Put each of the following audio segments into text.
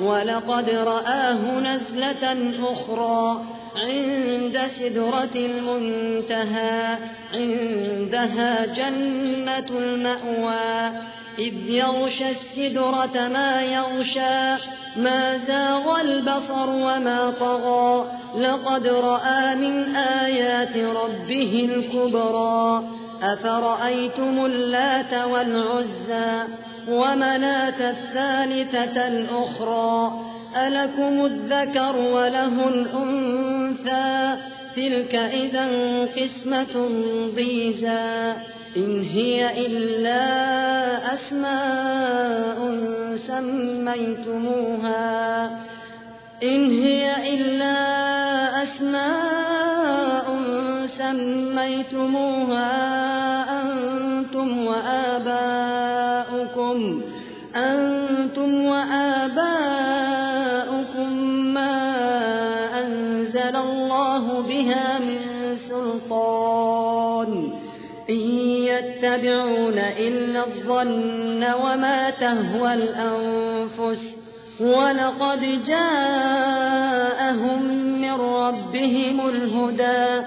ولقد رآه نزلة أخرى عند سدرة المنتهى عندها جنة المأوى. إذ يغشى السدرة ما يغشى ما زاغ البصر وما طغى. لقد رأى من آيات ربه الكبرى. أفرأيتم اللات والعزى ومناة الثالثة الأخرى ألكم الذكر وله الأنثى تلك إذا قسمة ضيزى إن هي إلا أسماء سميتموها إن هي إلا سميتموها أنتم وآباؤكم أنتم وآباؤكم ما أنزل الله بها من سلطان إن يتبعون إلا الظن وما تهوى الأنفس ولقد جاءهم من ربهم الهدى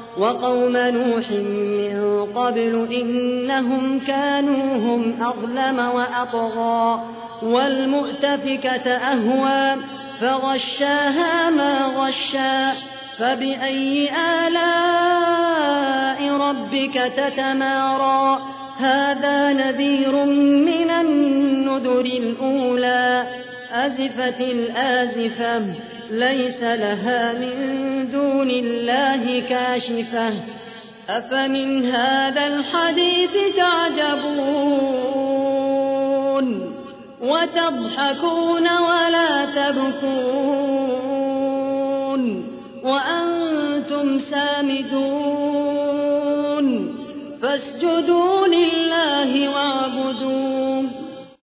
وقوم نوح من قبل إنهم كانوا هم أظلم وأطغى والمؤتفكة أهوى فغشاها ما غشى فبأي آلاء ربك تتمارى؟ هذا نذير من النذر الأولى. أزفت الآزفة ليس لها من دون الله كاشفة. أفمن هذا الحديث تعجبون وتضحكون ولا تبكون وأنتم سامدون. فاسجدوا لله واعبدوا